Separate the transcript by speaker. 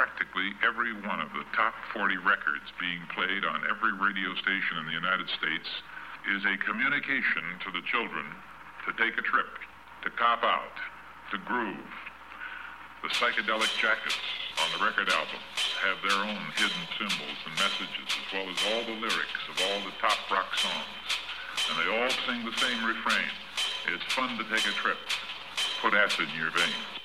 Speaker 1: practically every one of the top 40 records being played on every radio station in the United States is a communication to the children to take a trip, to cop out, to groove. The psychedelic jackets on the record album have their own hidden symbols and messages, as well as all the lyrics of all the top rock songs. And they all sing the same refrain. It's fun to take a trip. Put acid in your veins.